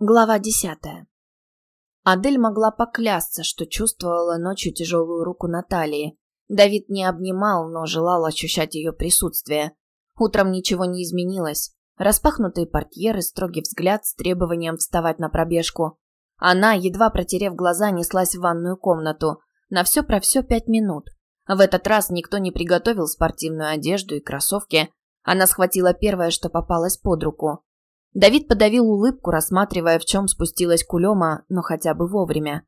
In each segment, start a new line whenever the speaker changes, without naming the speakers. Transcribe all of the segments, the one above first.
Глава десятая. Адель могла поклясться, что чувствовала ночью тяжелую руку Натальи. Давид не обнимал, но желал ощущать ее присутствие. Утром ничего не изменилось. Распахнутые портьеры, строгий взгляд с требованием вставать на пробежку. Она, едва протерев глаза, неслась в ванную комнату. На все про все пять минут. В этот раз никто не приготовил спортивную одежду и кроссовки. Она схватила первое, что попалось под руку. Давид подавил улыбку, рассматривая, в чем спустилась кулема, но хотя бы вовремя.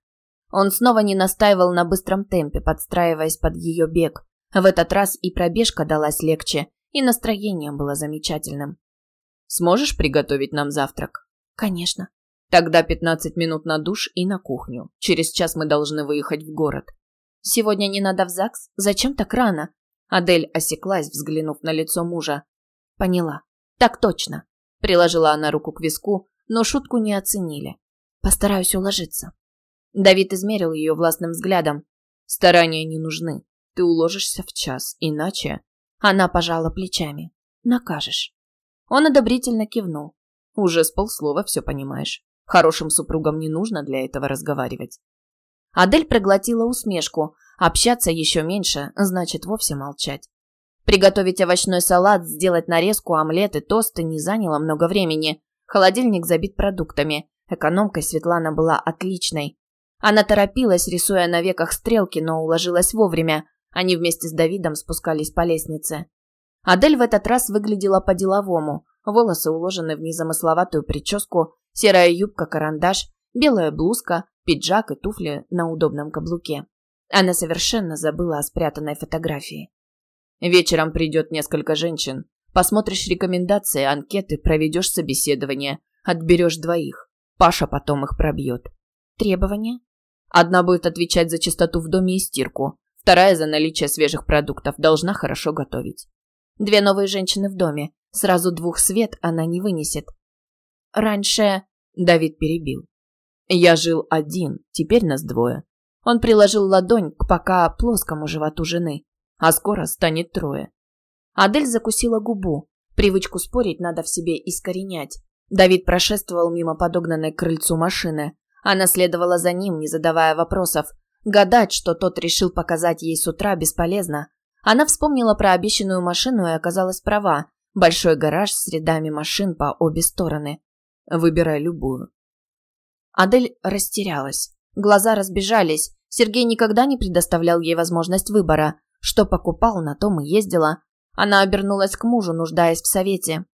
Он снова не настаивал на быстром темпе, подстраиваясь под ее бег. В этот раз и пробежка далась легче, и настроение было замечательным. «Сможешь приготовить нам завтрак?» «Конечно». «Тогда 15 минут на душ и на кухню. Через час мы должны выехать в город». «Сегодня не надо в ЗАГС? Зачем так рано?» Адель осеклась, взглянув на лицо мужа. «Поняла. Так точно. Приложила она руку к виску, но шутку не оценили. Постараюсь уложиться. Давид измерил ее властным взглядом. Старания не нужны. Ты уложишься в час, иначе... Она пожала плечами. Накажешь. Он одобрительно кивнул. Уже с полслова все понимаешь. Хорошим супругам не нужно для этого разговаривать. Адель проглотила усмешку. Общаться еще меньше, значит вовсе молчать. Приготовить овощной салат, сделать нарезку, омлет и тосты не заняло много времени. Холодильник забит продуктами. Экономкой Светлана была отличной. Она торопилась, рисуя на веках стрелки, но уложилась вовремя. Они вместе с Давидом спускались по лестнице. Адель в этот раз выглядела по-деловому. Волосы уложены в незамысловатую прическу, серая юбка-карандаш, белая блузка, пиджак и туфли на удобном каблуке. Она совершенно забыла о спрятанной фотографии. Вечером придет несколько женщин. Посмотришь рекомендации, анкеты, проведешь собеседование. Отберешь двоих. Паша потом их пробьет. Требования? Одна будет отвечать за чистоту в доме и стирку. Вторая за наличие свежих продуктов. Должна хорошо готовить. Две новые женщины в доме. Сразу двух свет она не вынесет. Раньше... Давид перебил. Я жил один, теперь нас двое. Он приложил ладонь к пока плоскому животу жены а скоро станет трое. Адель закусила губу. Привычку спорить надо в себе искоренять. Давид прошествовал мимо подогнанной к крыльцу машины. Она следовала за ним, не задавая вопросов. Гадать, что тот решил показать ей с утра, бесполезно. Она вспомнила про обещанную машину и оказалась права. Большой гараж с рядами машин по обе стороны. Выбирай любую. Адель растерялась. Глаза разбежались. Сергей никогда не предоставлял ей возможность выбора. Что покупал, на том и ездила. Она обернулась к мужу, нуждаясь в совете.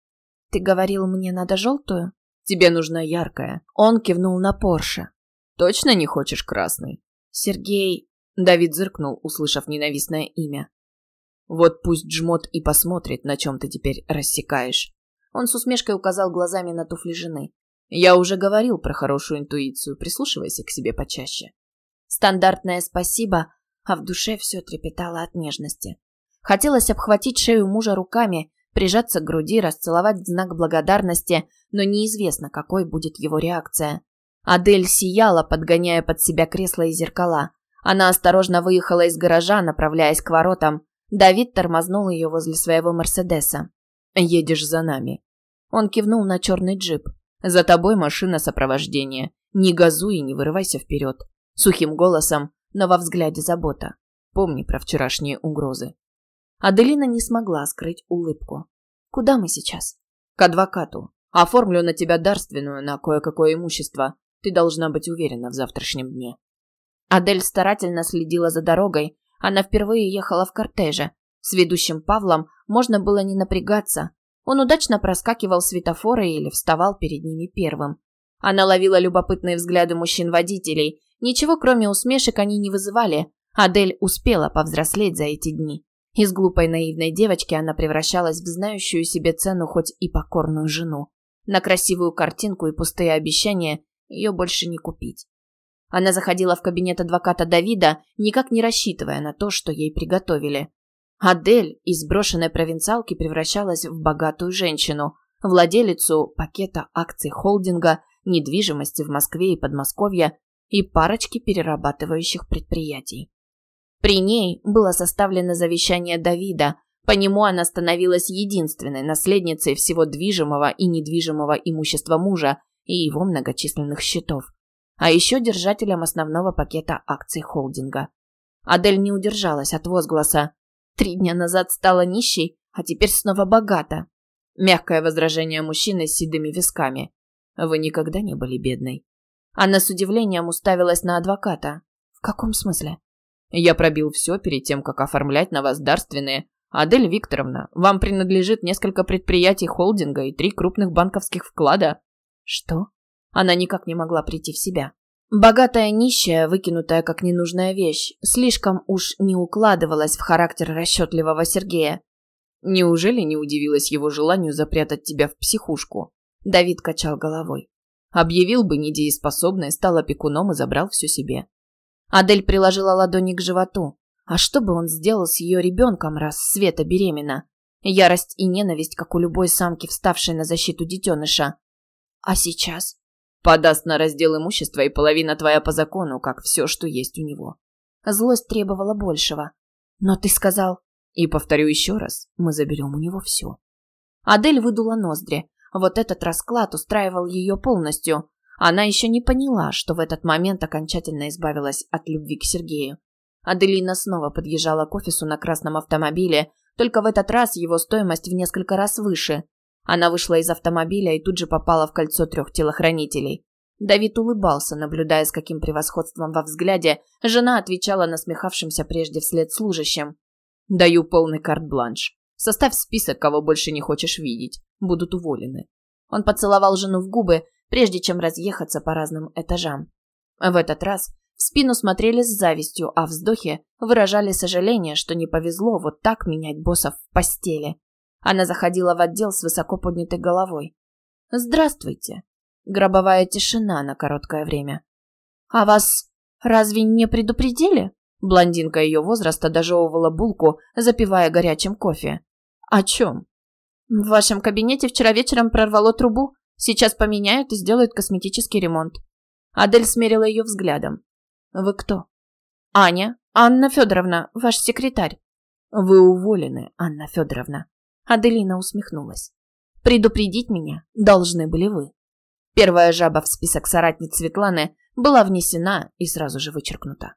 «Ты говорил, мне надо желтую?» «Тебе нужна яркая». Он кивнул на Порше. «Точно не хочешь красный?» «Сергей...» Давид зыркнул, услышав ненавистное имя. «Вот пусть жмот и посмотрит, на чем ты теперь рассекаешь». Он с усмешкой указал глазами на туфли жены. «Я уже говорил про хорошую интуицию, прислушивайся к себе почаще». Стандартное спасибо а в душе все трепетало от нежности. Хотелось обхватить шею мужа руками, прижаться к груди, расцеловать в знак благодарности, но неизвестно, какой будет его реакция. Адель сияла, подгоняя под себя кресла и зеркала. Она осторожно выехала из гаража, направляясь к воротам. Давид тормознул ее возле своего Мерседеса. «Едешь за нами». Он кивнул на черный джип. «За тобой машина сопровождения. Не газуй и не вырывайся вперед». Сухим голосом но во взгляде забота. Помни про вчерашние угрозы. Аделина не смогла скрыть улыбку. «Куда мы сейчас?» «К адвокату. Оформлю на тебя дарственную на кое-какое имущество. Ты должна быть уверена в завтрашнем дне». Адель старательно следила за дорогой. Она впервые ехала в кортеже. С ведущим Павлом можно было не напрягаться. Он удачно проскакивал светофоры или вставал перед ними первым. Она ловила любопытные взгляды мужчин-водителей Ничего, кроме усмешек, они не вызывали. Адель успела повзрослеть за эти дни. Из глупой наивной девочки она превращалась в знающую себе цену хоть и покорную жену. На красивую картинку и пустые обещания ее больше не купить. Она заходила в кабинет адвоката Давида, никак не рассчитывая на то, что ей приготовили. Адель из брошенной провинциалки превращалась в богатую женщину, владелицу пакета акций холдинга, недвижимости в Москве и Подмосковье, и парочки перерабатывающих предприятий. При ней было составлено завещание Давида, по нему она становилась единственной наследницей всего движимого и недвижимого имущества мужа и его многочисленных счетов. А еще держателем основного пакета акций холдинга. Адель не удержалась от возгласа. Три дня назад стала нищей, а теперь снова богата. Мягкое возражение мужчины с седыми висками. Вы никогда не были бедной. Она с удивлением уставилась на адвоката. В каком смысле? Я пробил все перед тем, как оформлять на вас дарственные. Адель Викторовна, вам принадлежит несколько предприятий холдинга и три крупных банковских вклада. Что? Она никак не могла прийти в себя. Богатая нищая, выкинутая как ненужная вещь, слишком уж не укладывалась в характер расчетливого Сергея. Неужели не удивилась его желанию запрятать тебя в психушку? Давид качал головой. Объявил бы недееспособной, стал опекуном и забрал все себе. Адель приложила ладони к животу. А что бы он сделал с ее ребенком, раз Света беременна? Ярость и ненависть, как у любой самки, вставшей на защиту детеныша. А сейчас? Подаст на раздел имущества и половина твоя по закону, как все, что есть у него. Злость требовала большего. Но ты сказал... И повторю еще раз, мы заберем у него все. Адель выдула ноздри. Вот этот расклад устраивал ее полностью. Она еще не поняла, что в этот момент окончательно избавилась от любви к Сергею. Аделина снова подъезжала к офису на красном автомобиле, только в этот раз его стоимость в несколько раз выше. Она вышла из автомобиля и тут же попала в кольцо трех телохранителей. Давид улыбался, наблюдая, с каким превосходством во взгляде жена отвечала насмехавшимся прежде вслед служащим. «Даю полный карт-бланш. Составь список, кого больше не хочешь видеть. Будут уволены». Он поцеловал жену в губы, прежде чем разъехаться по разным этажам. В этот раз в спину смотрели с завистью, а вздохе выражали сожаление, что не повезло вот так менять боссов в постели. Она заходила в отдел с высоко поднятой головой. «Здравствуйте». Гробовая тишина на короткое время. «А вас разве не предупредили?» Блондинка ее возраста дожевывала булку, запивая горячим кофе. «О чем?» «В вашем кабинете вчера вечером прорвало трубу. Сейчас поменяют и сделают косметический ремонт». Адель смерила ее взглядом. Вы кто? Аня. Анна Федоровна, ваш секретарь. Вы уволены, Анна Федоровна. Аделина усмехнулась. Предупредить меня должны были вы. Первая жаба в список соратниц Светланы была внесена и сразу же вычеркнута.